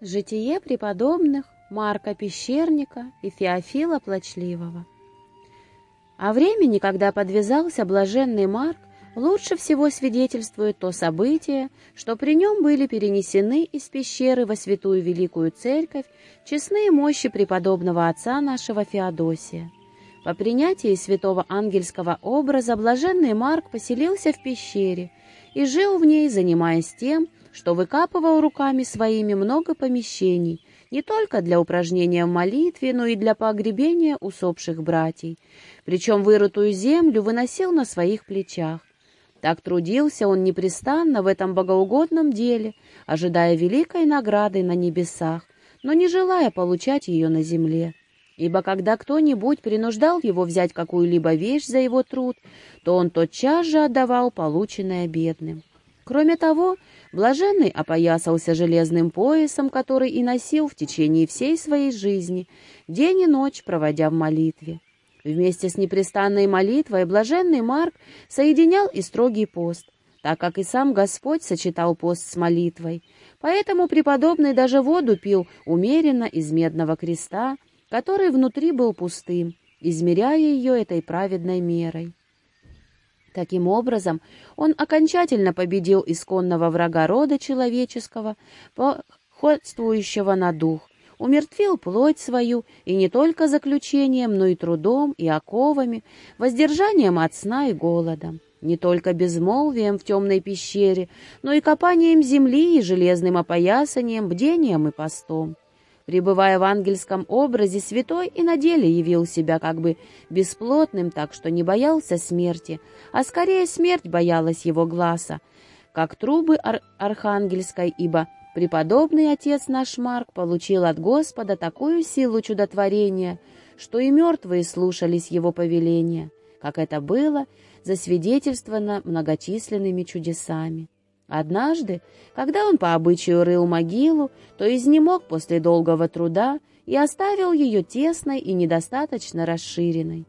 Житие преподобных Марка Пещерника и Феофила Плачливого. О времени, когда подвязался блаженный Марк, лучше всего свидетельствует то событие, что при нем были перенесены из пещеры во святую великую церковь честные мощи преподобного отца нашего Феодосия. По принятии святого ангельского образа блаженный Марк поселился в пещере и жил в ней, занимаясь тем, что выкапывал руками своими много помещений, не только для упражнения в молитве, но и для погребения усопших братьев, причем вырытую землю выносил на своих плечах. Так трудился он непрестанно в этом богоугодном деле, ожидая великой награды на небесах, но не желая получать ее на земле. Ибо когда кто-нибудь принуждал его взять какую-либо вещь за его труд, то он тотчас же отдавал полученное бедным. Кроме того, блаженный опоясался железным поясом, который и носил в течение всей своей жизни, день и ночь проводя в молитве. Вместе с непрестанной молитвой блаженный Марк соединял и строгий пост, так как и сам Господь сочетал пост с молитвой. Поэтому преподобный даже воду пил умеренно из медного креста, который внутри был пустым, измеряя ее этой праведной мерой. Таким образом, он окончательно победил исконного врага рода человеческого, походствующего на дух, умертвил плоть свою и не только заключением, но и трудом, и оковами, воздержанием от сна и голода, не только безмолвием в темной пещере, но и копанием земли и железным опоясанием, бдением и постом. Пребывая в ангельском образе, святой и на деле явил себя как бы бесплотным, так что не боялся смерти, а скорее смерть боялась его глаза, как трубы ар архангельской, ибо Преподобный отец наш Марк получил от Господа такую силу чудотворения, что и мертвые слушались его повеления, как это было засвидетельствовано многочисленными чудесами. Однажды, когда он по обычаю рыл могилу, то изнемог после долгого труда и оставил ее тесной и недостаточно расширенной.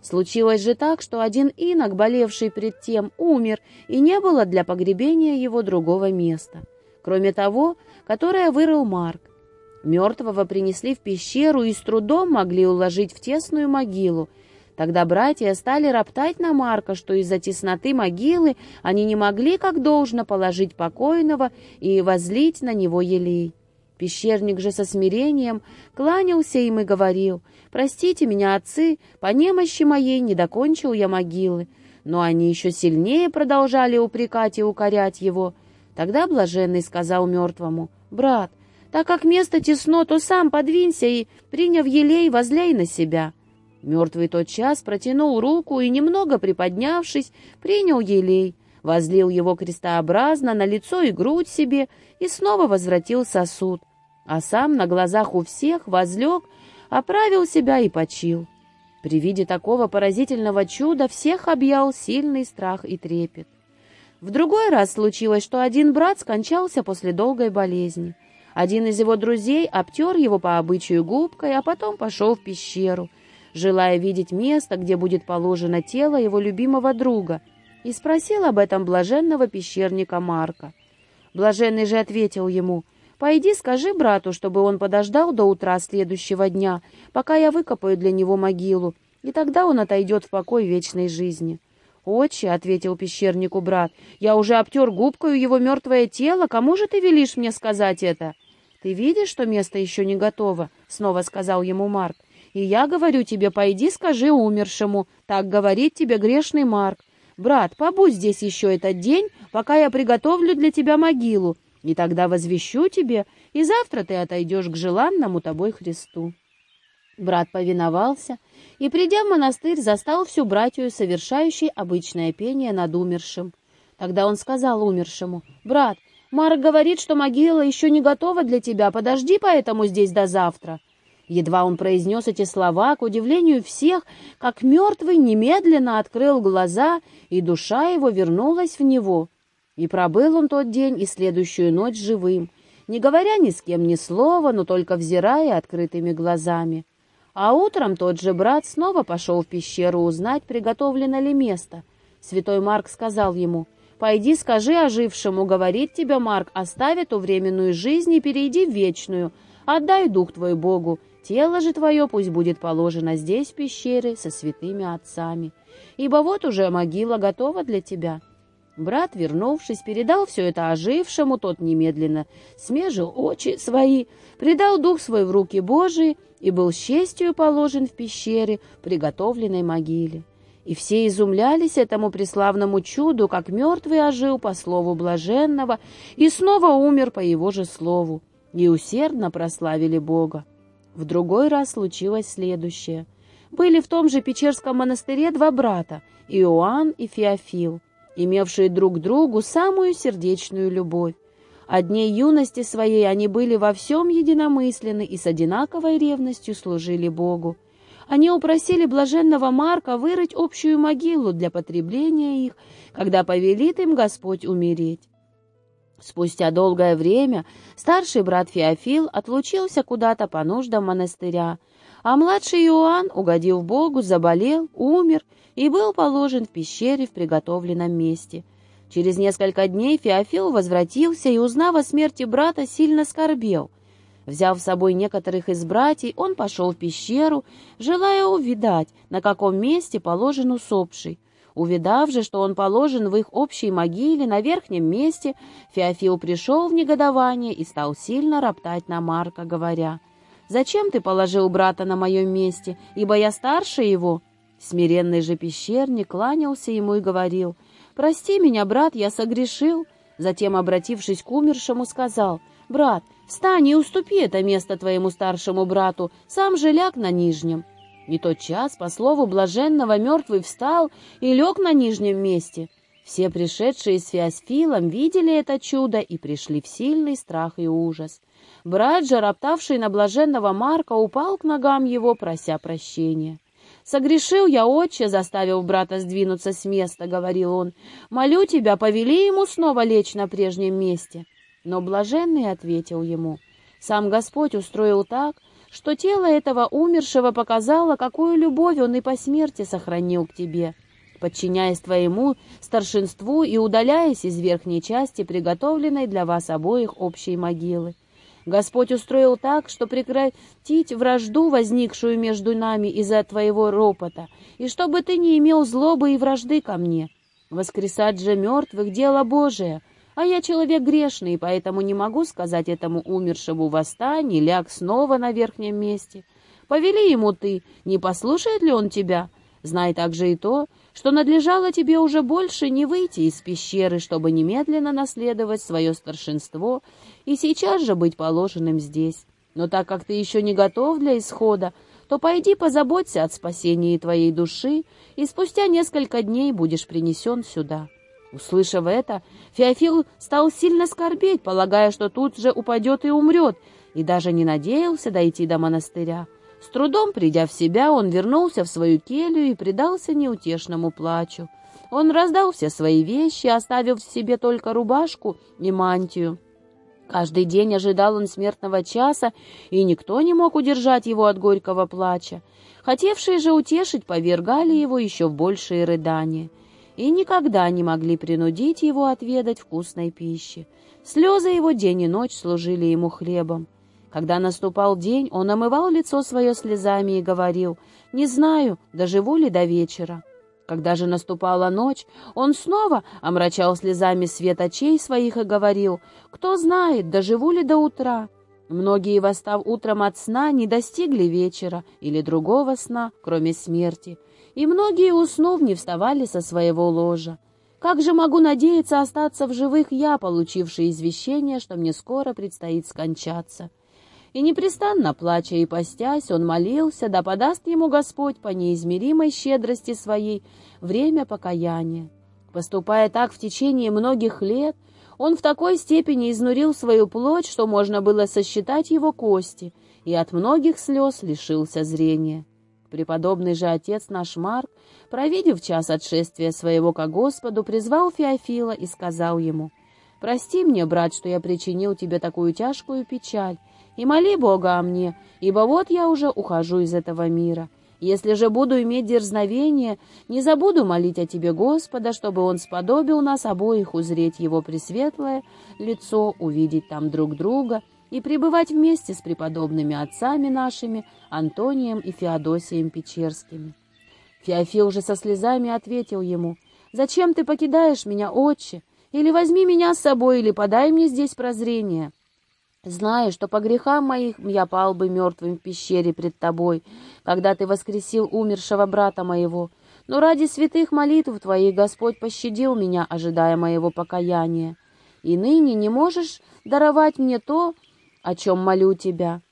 Случилось же так, что один инок, болевший пред тем, умер, и не было для погребения его другого места — кроме того, которое вырыл Марк. Мертвого принесли в пещеру и с трудом могли уложить в тесную могилу. Тогда братья стали роптать на Марка, что из-за тесноты могилы они не могли как должно положить покойного и возлить на него елей. Пещерник же со смирением кланялся им и говорил, «Простите меня, отцы, по немощи моей не докончил я могилы». Но они еще сильнее продолжали упрекать и укорять его — Тогда блаженный сказал мертвому, «Брат, так как место тесно, то сам подвинься и, приняв елей, возляй на себя». Мертвый тот час протянул руку и, немного приподнявшись, принял елей, возлил его крестообразно на лицо и грудь себе и снова возвратил сосуд, а сам на глазах у всех возлег, оправил себя и почил. При виде такого поразительного чуда всех объял сильный страх и трепет. В другой раз случилось, что один брат скончался после долгой болезни. Один из его друзей обтер его по обычаю губкой, а потом пошел в пещеру, желая видеть место, где будет положено тело его любимого друга, и спросил об этом блаженного пещерника Марка. Блаженный же ответил ему, «Пойди скажи брату, чтобы он подождал до утра следующего дня, пока я выкопаю для него могилу, и тогда он отойдет в покой вечной жизни». «Отче», — ответил пещернику брат, — «я уже обтер губкою его мертвое тело. Кому же ты велишь мне сказать это?» «Ты видишь, что место еще не готово?» — снова сказал ему Марк. «И я говорю тебе, пойди скажи умершему, так говорит тебе грешный Марк. Брат, побудь здесь еще этот день, пока я приготовлю для тебя могилу, и тогда возвещу тебе, и завтра ты отойдешь к желанному тобой Христу». Брат повиновался и, придя в монастырь, застал всю братью, совершающей обычное пение над умершим. Тогда он сказал умершему, «Брат, Марк говорит, что могила еще не готова для тебя, подожди поэтому здесь до завтра». Едва он произнес эти слова, к удивлению всех, как мертвый немедленно открыл глаза, и душа его вернулась в него. И пробыл он тот день и следующую ночь живым, не говоря ни с кем ни слова, но только взирая открытыми глазами. А утром тот же брат снова пошел в пещеру узнать, приготовлено ли место. Святой Марк сказал ему, Пойди, скажи ожившему, говорит тебе Марк, оставь эту временную жизнь и перейди в вечную. Отдай дух твой Богу, тело же твое пусть будет положено здесь, в пещере, со святыми отцами. Ибо вот уже могила готова для тебя». Брат, вернувшись, передал все это ожившему, тот немедленно смежил очи свои, предал дух свой в руки Божии и был с честью положен в пещере, приготовленной могиле. И все изумлялись этому преславному чуду, как мертвый ожил по слову блаженного и снова умер по его же слову, и усердно прославили Бога. В другой раз случилось следующее. Были в том же Печерском монастыре два брата, Иоанн и Феофил, имевшие друг другу самую сердечную любовь. О дней юности своей они были во всем единомысленны и с одинаковой ревностью служили Богу. Они упросили блаженного Марка вырыть общую могилу для потребления их, когда повелит им Господь умереть. Спустя долгое время старший брат Феофил отлучился куда-то по нуждам монастыря, а младший Иоанн, угодив Богу, заболел, умер и был положен в пещере в приготовленном месте. Через несколько дней Феофил возвратился и, узнав о смерти брата, сильно скорбел — Взяв с собой некоторых из братьев, он пошел в пещеру, желая увидать, на каком месте положен усопший. Увидав же, что он положен в их общей могиле на верхнем месте, Феофил пришел в негодование и стал сильно роптать на Марка, говоря, «Зачем ты положил брата на моем месте, ибо я старше его?» Смиренный же пещерник кланялся ему и говорил, «Прости меня, брат, я согрешил». Затем, обратившись к умершему, сказал, «Брат, Встань и уступи это место твоему старшему брату, сам же ляг на нижнем». И тот час, по слову блаженного, мертвый встал и лег на нижнем месте. Все пришедшие с Феосфилом видели это чудо и пришли в сильный страх и ужас. Брат же, роптавший на блаженного Марка, упал к ногам его, прося прощения. «Согрешил я, отче, заставив брата сдвинуться с места», — говорил он. «Молю тебя, повели ему снова лечь на прежнем месте». Но блаженный ответил ему, «Сам Господь устроил так, что тело этого умершего показало, какую любовь он и по смерти сохранил к тебе, подчиняясь твоему старшинству и удаляясь из верхней части, приготовленной для вас обоих общей могилы. Господь устроил так, что прекратить вражду, возникшую между нами из-за твоего ропота, и чтобы ты не имел злобы и вражды ко мне. Воскресать же мертвых — дело Божие, а я человек грешный, поэтому не могу сказать этому умершему восстань ляг снова на верхнем месте. Повели ему ты, не послушает ли он тебя? Знай также и то, что надлежало тебе уже больше не выйти из пещеры, чтобы немедленно наследовать свое старшинство и сейчас же быть положенным здесь. Но так как ты еще не готов для исхода, то пойди позаботься от спасения твоей души, и спустя несколько дней будешь принесен сюда». Услышав это, Феофил стал сильно скорбеть, полагая, что тут же упадет и умрет, и даже не надеялся дойти до монастыря. С трудом придя в себя, он вернулся в свою келью и предался неутешному плачу. Он раздал все свои вещи, оставив в себе только рубашку и мантию. Каждый день ожидал он смертного часа, и никто не мог удержать его от горького плача. Хотевшие же утешить повергали его еще в большие рыдания и никогда не могли принудить его отведать вкусной пищи. Слезы его день и ночь служили ему хлебом. Когда наступал день, он омывал лицо свое слезами и говорил, «Не знаю, доживу ли до вечера». Когда же наступала ночь, он снова омрачал слезами свет очей своих и говорил, «Кто знает, доживу ли до утра». Многие, восстав утром от сна, не достигли вечера или другого сна, кроме смерти, и многие, уснув, не вставали со своего ложа. Как же могу надеяться остаться в живых я, получивший извещение, что мне скоро предстоит скончаться? И непрестанно плача и постясь, он молился, да подаст ему Господь по неизмеримой щедрости своей время покаяния. Поступая так в течение многих лет, он в такой степени изнурил свою плоть, что можно было сосчитать его кости, и от многих слез лишился зрения. Преподобный же отец наш Марк, провидев час отшествия своего ко Господу, призвал Феофила и сказал ему, «Прости мне, брат, что я причинил тебе такую тяжкую печаль, и моли Бога о мне, ибо вот я уже ухожу из этого мира. Если же буду иметь дерзновение, не забуду молить о тебе Господа, чтобы он сподобил нас обоих узреть его пресветлое лицо, увидеть там друг друга и пребывать вместе с преподобными отцами нашими, Антонием и Феодосием Печерскими. Феофил же со слезами ответил ему, «Зачем ты покидаешь меня, отче? Или возьми меня с собой, или подай мне здесь прозрение. Знаю, что по грехам моих я пал бы мертвым в пещере пред тобой, когда ты воскресил умершего брата моего. Но ради святых молитв твоих Господь пощадил меня, ожидая моего покаяния. И ныне не можешь даровать мне то, о чем молю тебя,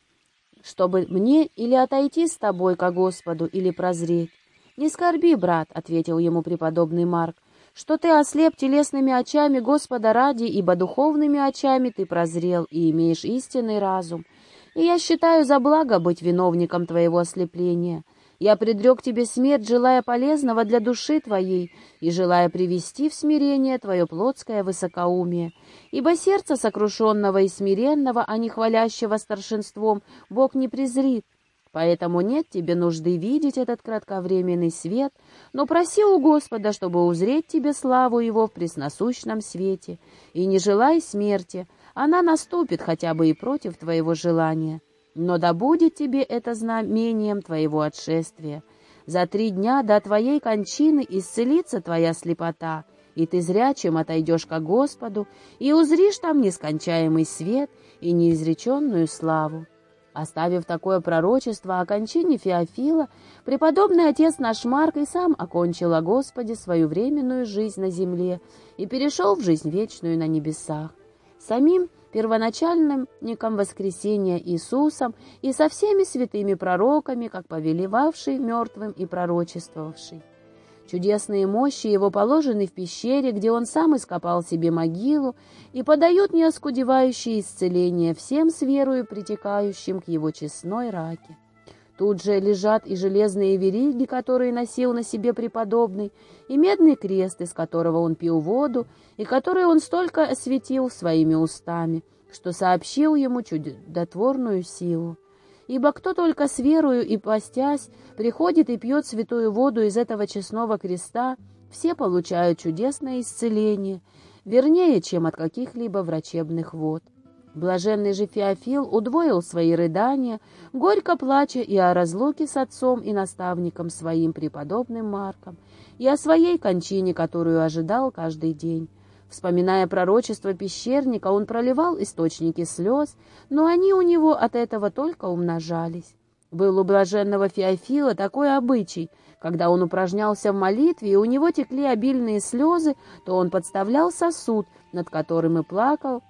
чтобы мне или отойти с тобой ко Господу, или прозреть. «Не скорби, брат», — ответил ему преподобный Марк, что ты ослеп телесными очами Господа ради, ибо духовными очами ты прозрел и имеешь истинный разум. И я считаю за благо быть виновником твоего ослепления. Я предрек тебе смерть, желая полезного для души твоей и желая привести в смирение твое плотское высокоумие. Ибо сердце сокрушенного и смиренного, а не хвалящего старшинством, Бог не презрит. Поэтому нет тебе нужды видеть этот кратковременный свет, но проси у Господа, чтобы узреть тебе славу Его в пресносущном свете, и не желай смерти, она наступит хотя бы и против твоего желания. Но да будет тебе это знамением твоего отшествия. За три дня до твоей кончины исцелится твоя слепота, и ты зрячим отойдешь ко Господу, и узришь там нескончаемый свет и неизреченную славу. Оставив такое пророчество о кончине Феофила, преподобный отец наш Марк и сам окончил о Господе свою временную жизнь на земле и перешел в жизнь вечную на небесах. Самим первоначальным ником воскресения Иисусом и со всеми святыми пророками, как повелевавший мертвым и пророчествовавший. Чудесные мощи его положены в пещере, где он сам ископал себе могилу, и подают неоскудевающее исцеление всем с верою притекающим к его честной раке. Тут же лежат и железные вериги, которые носил на себе преподобный, и медный крест, из которого он пил воду, и который он столько осветил своими устами, что сообщил ему чудотворную силу. Ибо кто только с верою и постясь приходит и пьет святую воду из этого честного креста, все получают чудесное исцеление, вернее, чем от каких-либо врачебных вод. Блаженный же Феофил удвоил свои рыдания, горько плача и о разлуке с отцом и наставником своим преподобным Марком, и о своей кончине, которую ожидал каждый день. Вспоминая пророчество пещерника, он проливал источники слез, но они у него от этого только умножались. Был у блаженного Феофила такой обычай, когда он упражнялся в молитве, и у него текли обильные слезы, то он подставлял сосуд, над которым и плакал,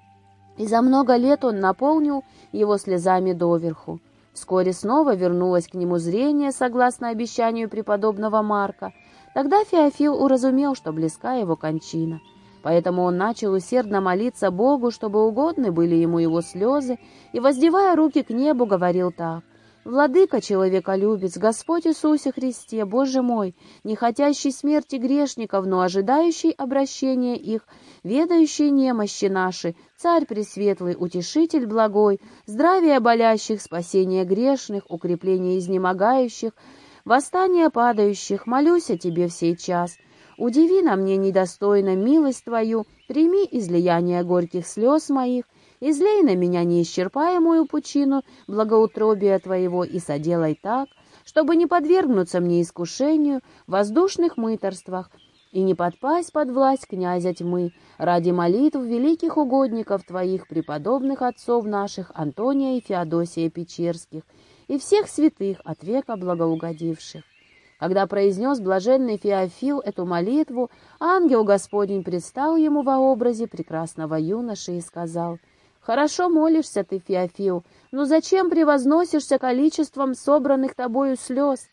и за много лет он наполнил его слезами доверху. Вскоре снова вернулось к нему зрение, согласно обещанию преподобного Марка. Тогда Феофил уразумел, что близка его кончина. Поэтому он начал усердно молиться Богу, чтобы угодны были ему его слезы, и, воздевая руки к небу, говорил так. «Владыка человеколюбец, Господь Иисусе Христе, Боже мой, не хотящий смерти грешников, но ожидающий обращения их, ведающий немощи наши, Царь Пресветлый, Утешитель Благой, здравие болящих, спасение грешных, укрепление изнемогающих, восстание падающих, молюсь о Тебе в сей час» Удиви на мне недостойно милость Твою, прими излияние горьких слез моих, излей на меня неисчерпаемую пучину благоутробия Твоего и соделай так, чтобы не подвергнуться мне искушению в воздушных мыторствах и не подпасть под власть князя тьмы ради молитв великих угодников Твоих, преподобных отцов наших Антония и Феодосия Печерских, и всех святых от века благоугодивших. Когда произнес блаженный Феофил эту молитву, ангел Господень предстал ему во образе прекрасного юноши и сказал, «Хорошо молишься ты, Феофил, но зачем превозносишься количеством собранных тобою слез?»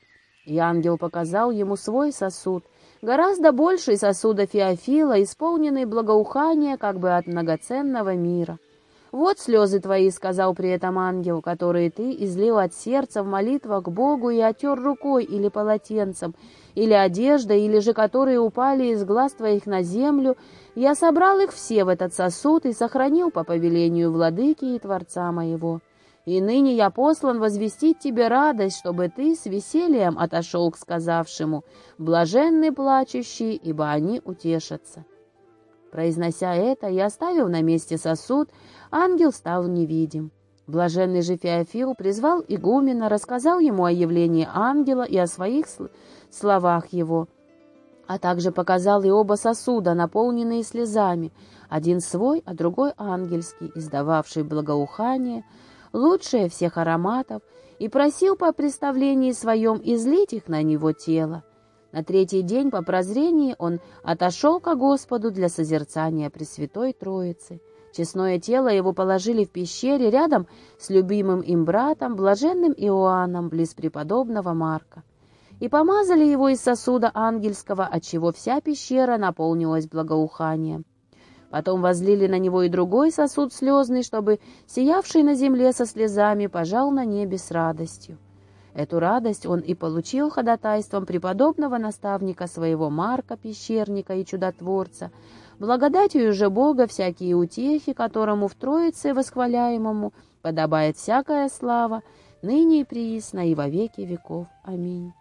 И ангел показал ему свой сосуд, гораздо больший сосуда Феофила, исполненный благоухания как бы от многоценного мира. «Вот слезы твои», — сказал при этом ангел, — «которые ты излил от сердца в молитвах к Богу и отер рукой или полотенцем, или одеждой, или же которые упали из глаз твоих на землю. Я собрал их все в этот сосуд и сохранил по повелению владыки и Творца моего». И ныне я послан возвестить тебе радость, чтобы ты с весельем отошел к сказавшему, блаженны плачущие, ибо они утешатся. Произнося это и оставив на месте сосуд, ангел стал невидим. Блаженный же Феофил призвал игумена, рассказал ему о явлении ангела и о своих словах его, а также показал и оба сосуда, наполненные слезами, один свой, а другой ангельский, издававший благоухание, лучшее всех ароматов, и просил по представлении своем излить их на него тело. На третий день по прозрении он отошел ко Господу для созерцания Пресвятой Троицы — Честное тело его положили в пещере рядом с любимым им братом, блаженным Иоанном, близ преподобного Марка. И помазали его из сосуда ангельского, отчего вся пещера наполнилась благоуханием. Потом возлили на него и другой сосуд слезный, чтобы сиявший на земле со слезами пожал на небе с радостью. Эту радость он и получил ходатайством преподобного наставника своего Марка, пещерника и чудотворца, Благодатью же Бога всякие утехи, которому в Троице восхваляемому подобает всякая слава, ныне и приисно и во веки веков. Аминь.